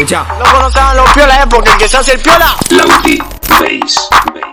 Escucha. No conocían los piolas, ¿eh? Porque el que se hace el piola. Lauti Bass.